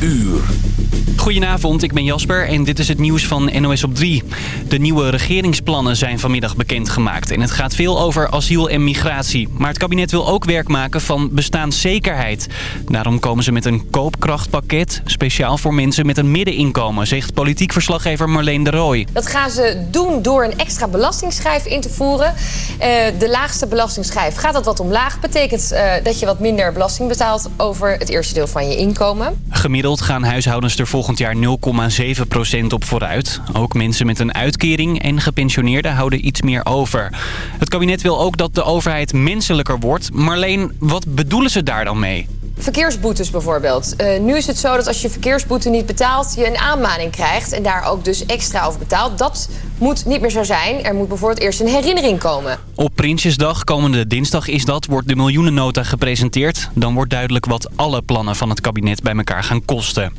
uur. Goedenavond, ik ben Jasper en dit is het nieuws van NOS op 3. De nieuwe regeringsplannen zijn vanmiddag bekendgemaakt. En het gaat veel over asiel en migratie. Maar het kabinet wil ook werk maken van bestaanszekerheid. Daarom komen ze met een koopkrachtpakket. Speciaal voor mensen met een middeninkomen, zegt politiek verslaggever Marleen de Rooij. Dat gaan ze doen door een extra belastingschijf in te voeren. Uh, de laagste belastingschijf gaat dat wat omlaag. Betekent uh, dat je wat minder belasting betaalt over het eerste deel van je inkomen. Gemiddeld gaan huishoudens er volgend jaar 0,7% op vooruit. Ook mensen met een uitkering en gepensioneerden houden iets meer over. Het kabinet wil ook dat de overheid menselijker wordt. Marleen, wat bedoelen ze daar dan mee? Verkeersboetes bijvoorbeeld. Uh, nu is het zo dat als je verkeersboete niet betaalt... je een aanmaning krijgt en daar ook dus extra over betaalt. Dat moet niet meer zo zijn. Er moet bijvoorbeeld eerst een herinnering komen. Op Prinsjesdag, komende dinsdag is dat, wordt de miljoenennota gepresenteerd. Dan wordt duidelijk wat alle plannen van het kabinet bij elkaar gaan kosten.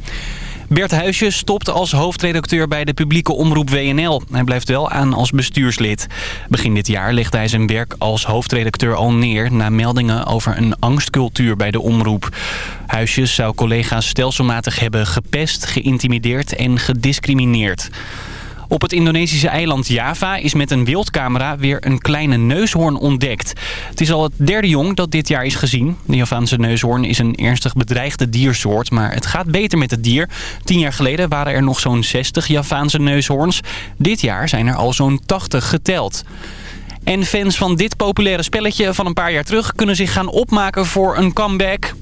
Bert Huisjes stopt als hoofdredacteur bij de publieke omroep WNL. Hij blijft wel aan als bestuurslid. Begin dit jaar legde hij zijn werk als hoofdredacteur al neer... na meldingen over een angstcultuur bij de omroep. Huisjes zou collega's stelselmatig hebben gepest, geïntimideerd en gediscrimineerd. Op het Indonesische eiland Java is met een wildcamera weer een kleine neushoorn ontdekt. Het is al het derde jong dat dit jaar is gezien. De Javaanse neushoorn is een ernstig bedreigde diersoort, maar het gaat beter met het dier. Tien jaar geleden waren er nog zo'n 60 Javaanse neushoorns. Dit jaar zijn er al zo'n 80 geteld. En fans van dit populaire spelletje van een paar jaar terug kunnen zich gaan opmaken voor een comeback.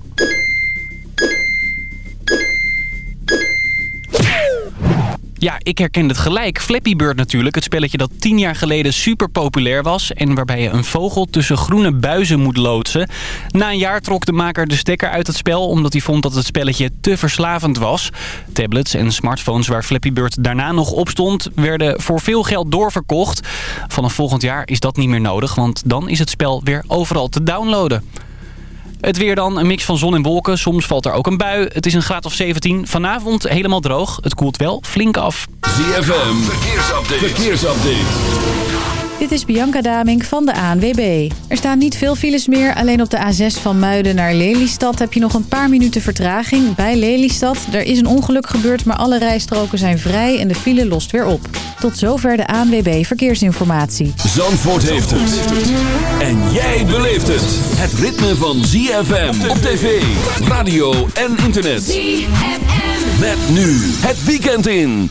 Ja, ik herken het gelijk. Flappy Bird natuurlijk. Het spelletje dat tien jaar geleden super populair was... en waarbij je een vogel tussen groene buizen moet loodsen. Na een jaar trok de maker de stekker uit het spel... omdat hij vond dat het spelletje te verslavend was. Tablets en smartphones waar Flappy Bird daarna nog op stond... werden voor veel geld doorverkocht. Vanaf volgend jaar is dat niet meer nodig... want dan is het spel weer overal te downloaden. Het weer dan, een mix van zon en wolken. Soms valt er ook een bui. Het is een graad of 17. Vanavond helemaal droog. Het koelt wel flink af. ZFM, verkeersupdate. verkeersupdate. Dit is Bianca Damink van de ANWB. Er staan niet veel files meer. Alleen op de A6 van Muiden naar Lelystad heb je nog een paar minuten vertraging bij Lelystad. Er is een ongeluk gebeurd, maar alle rijstroken zijn vrij en de file lost weer op. Tot zover de ANWB Verkeersinformatie. Zandvoort heeft het. En jij beleeft het. Het ritme van ZFM op tv, radio en internet. ZFM. Met nu het weekend in.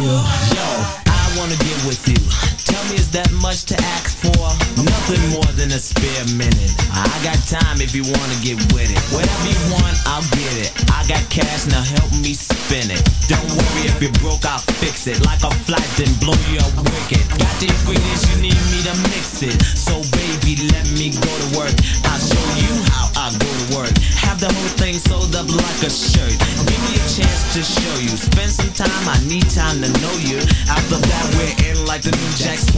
you. Yo, I wanna get with you. Tell me, is that much to ask for? Nothing more than a spare minute. I got time if you wanna get with it. Whatever you want, I'll get it. I got cash, now help me spin it. Don't worry if you're broke, I'll fix it. Like a flight, then blow you away Jackson. Jackson.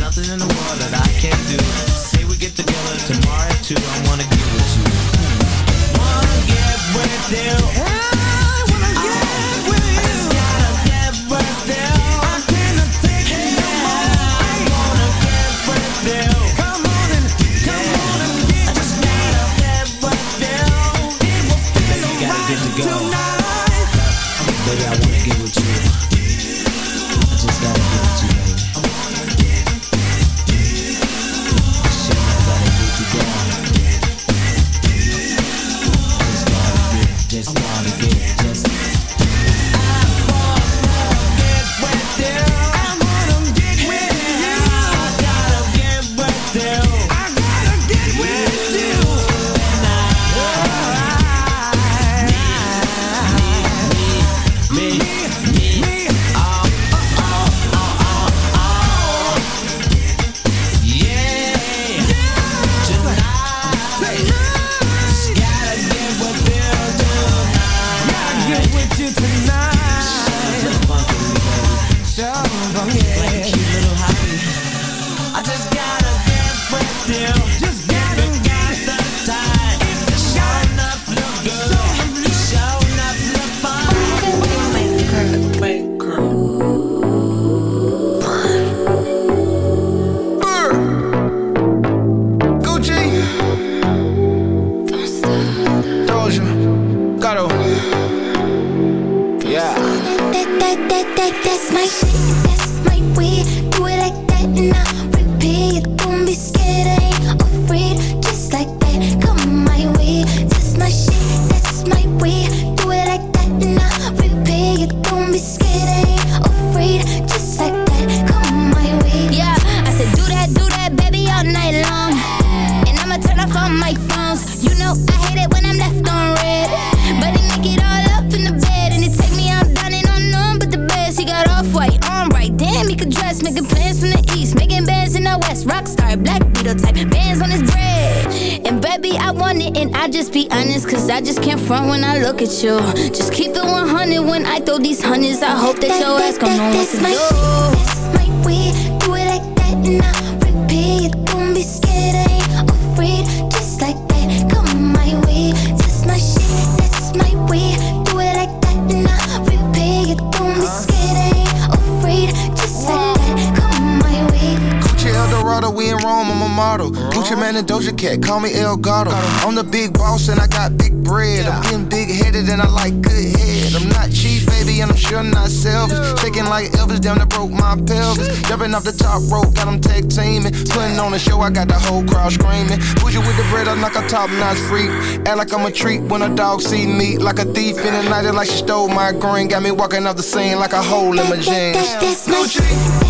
nothing in the world that I can't do. Say we get together tomorrow. I wanna you. Wanna get with you. This my shit. This my way. Do it like that and not repeat. Don't be scared, ain't afraid. Just like that, come my way. This my shit. This my way. Do it like that and not repeat. Don't be scared, ain't afraid. Just like that, come my way. Gucci, El Dorado, we in Rome. I'm a model. Uh-huh. Gucci Mane and Doja Cat, call me El Gato. I'm the big boss and I got big bread. I'm getting big headed and I like good off the broke my tell jumping off the top rope, got them tag teaming. Putting on a show, I got the whole crowd screaming. Push you with the bread, I'm like a top notch freak. Act like I'm a treat when a dog see me. Like a thief in the night, like she stole my green. Got me walking off the scene like a hole in my jeans.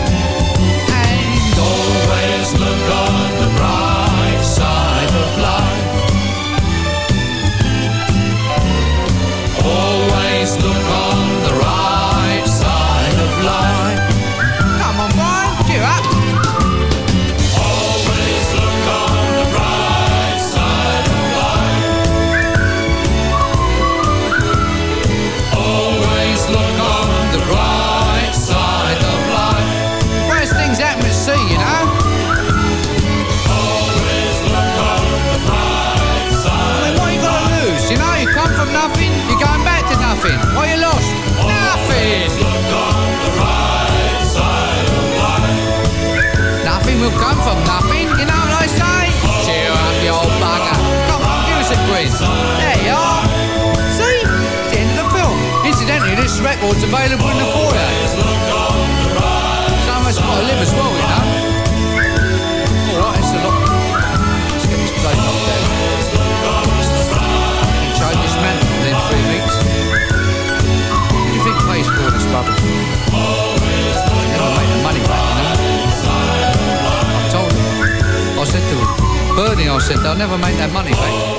Record's available in the foyer. So much got to live as well, you know. Alright, it's a lot. Let's get this place knocked down. And try this man within three weeks. What do you think pays for this rubbish? Never make the money back, you know. I told him. I said to him, Bernie, I said, they'll never make that money back.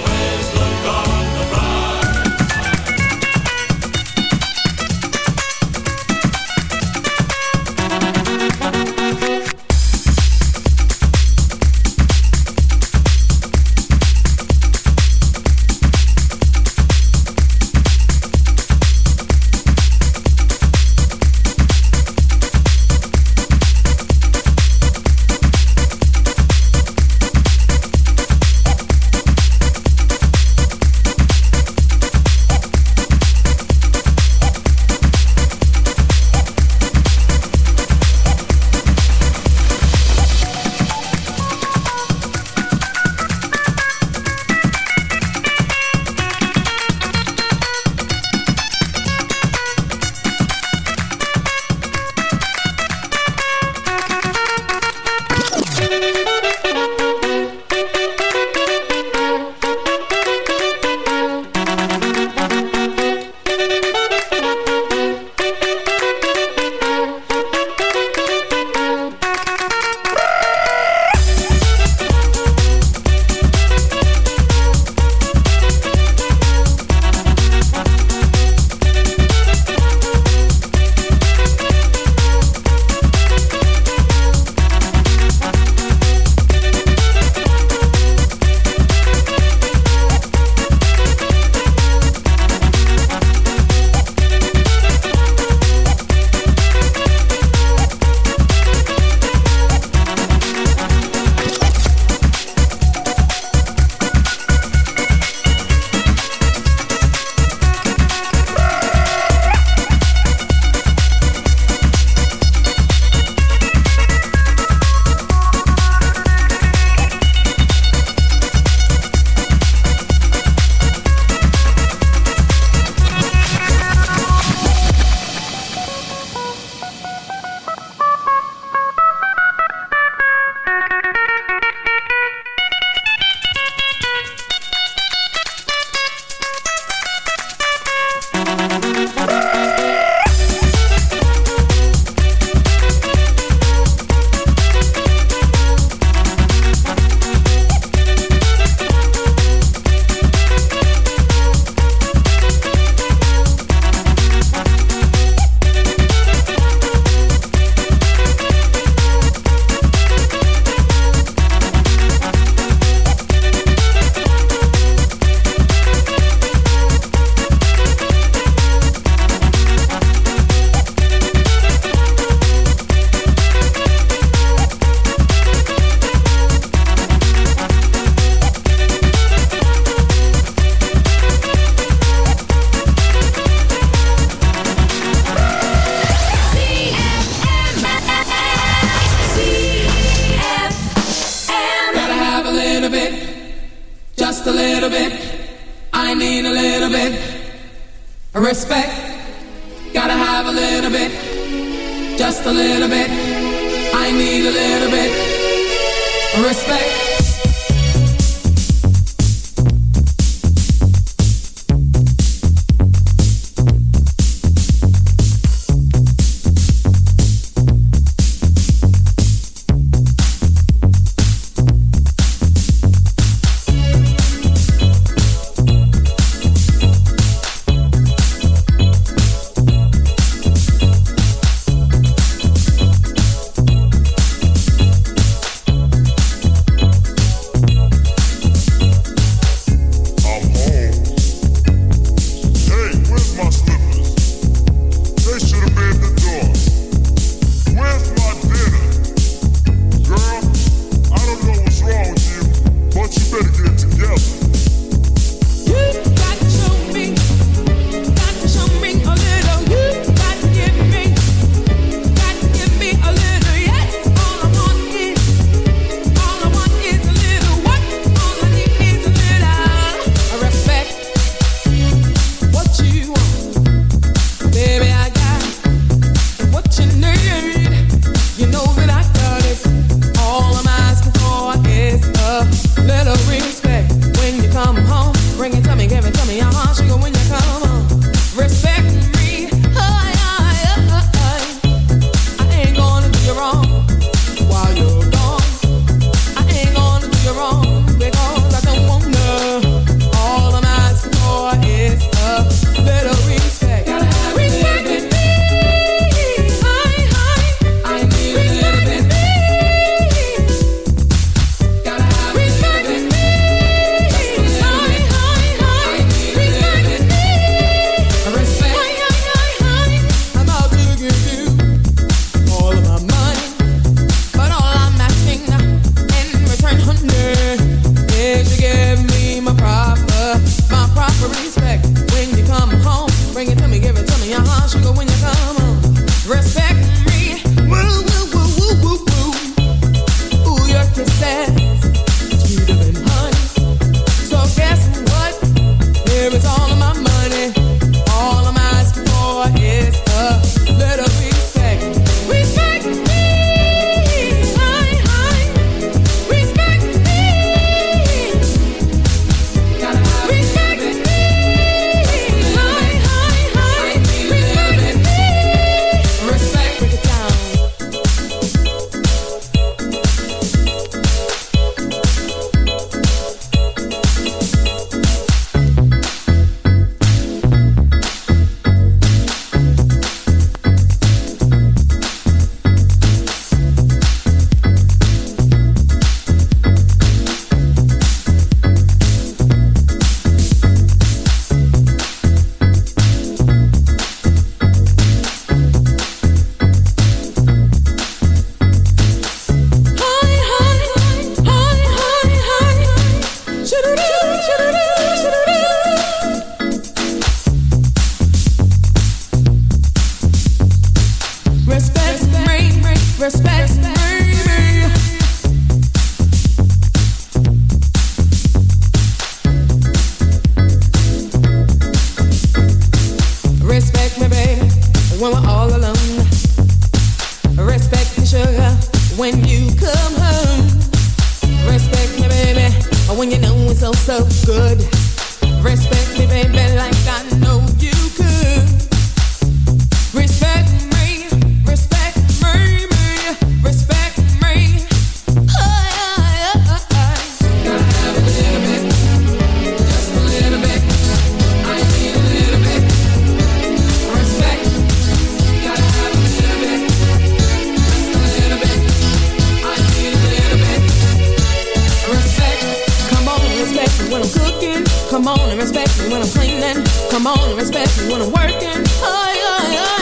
Come on and respect me when I'm cleaning. Come on and respect me when I'm working. Oh, yeah, yeah.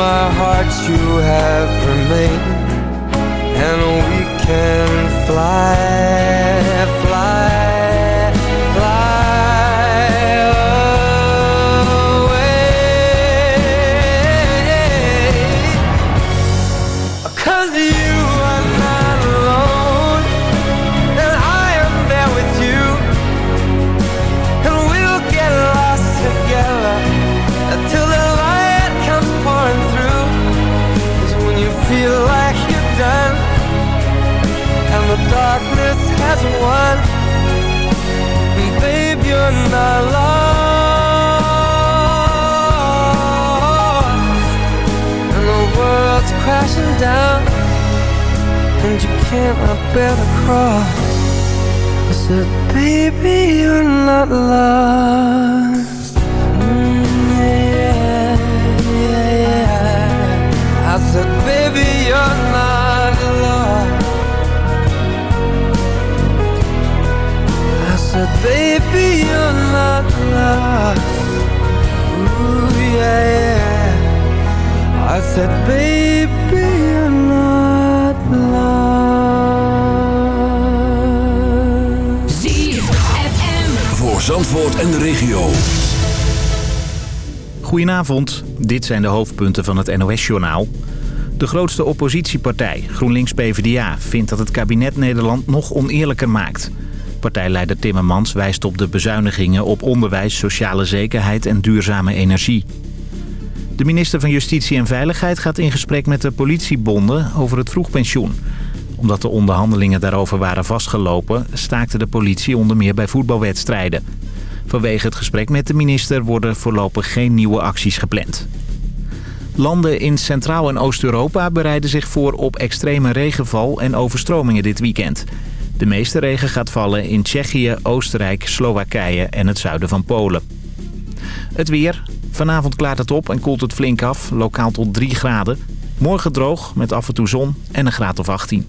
my heart you have remained Goedenavond, dit zijn de hoofdpunten van het NOS-journaal. De grootste oppositiepartij, GroenLinks-PVDA, vindt dat het kabinet Nederland nog oneerlijker maakt... Partijleider Timmermans wijst op de bezuinigingen op onderwijs, sociale zekerheid en duurzame energie. De minister van Justitie en Veiligheid gaat in gesprek met de politiebonden over het vroegpensioen. Omdat de onderhandelingen daarover waren vastgelopen, staakte de politie onder meer bij voetbalwedstrijden. Vanwege het gesprek met de minister worden voorlopig geen nieuwe acties gepland. Landen in Centraal- en Oost-Europa bereiden zich voor op extreme regenval en overstromingen dit weekend. De meeste regen gaat vallen in Tsjechië, Oostenrijk, Slowakije en het zuiden van Polen. Het weer. Vanavond klaart het op en koelt het flink af, lokaal tot 3 graden. Morgen droog, met af en toe zon en een graad of 18.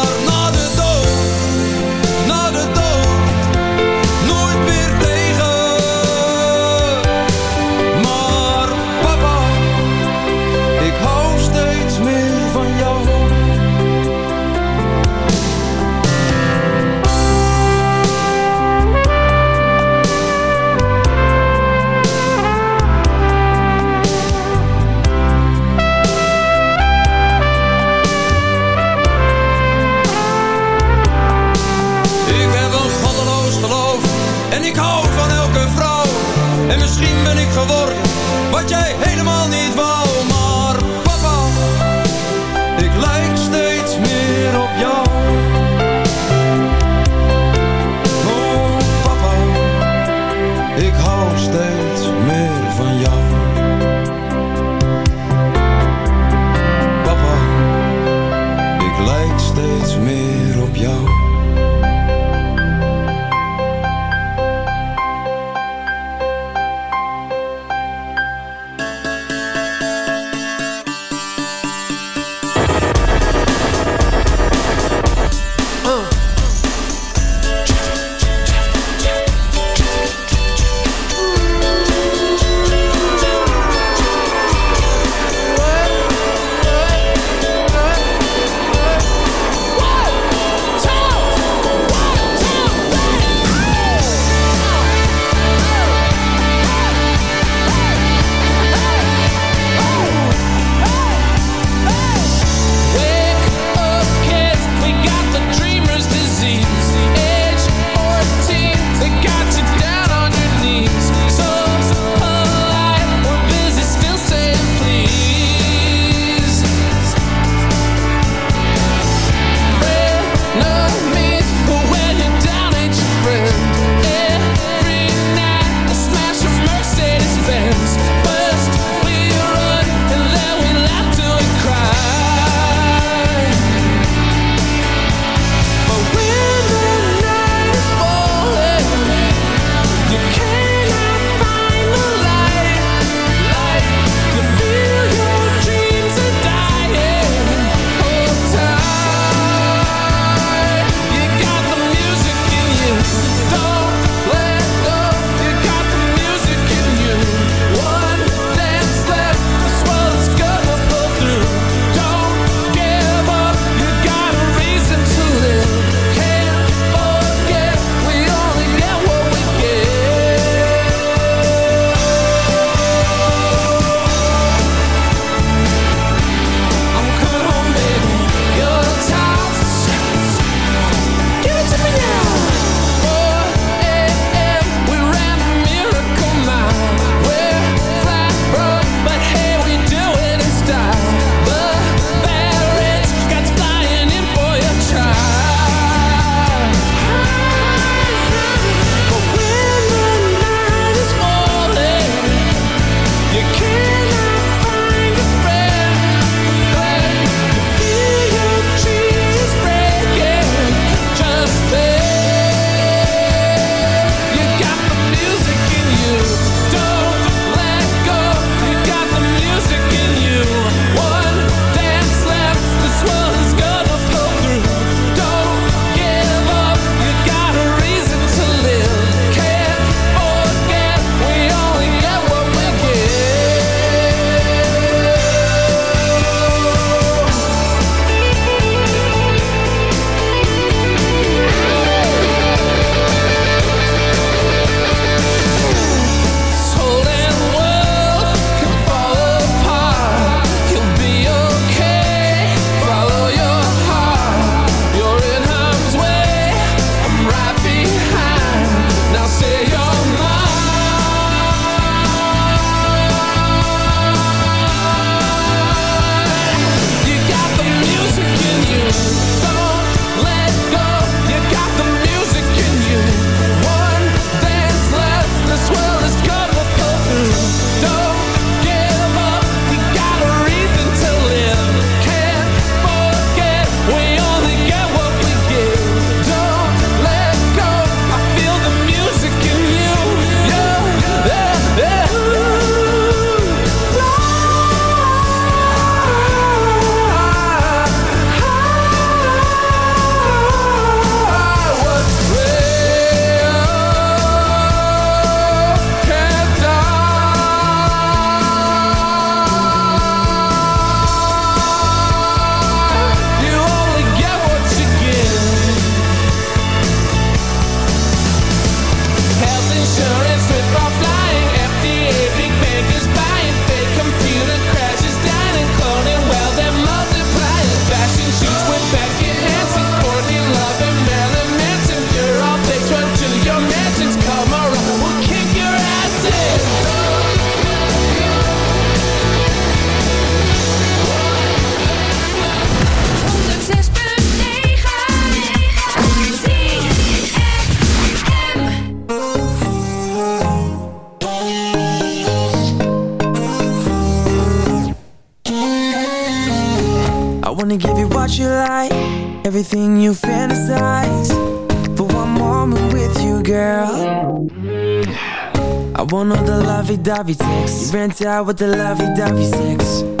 lovey-dovey sex. You rent out with the lovey-dovey sex.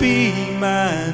be my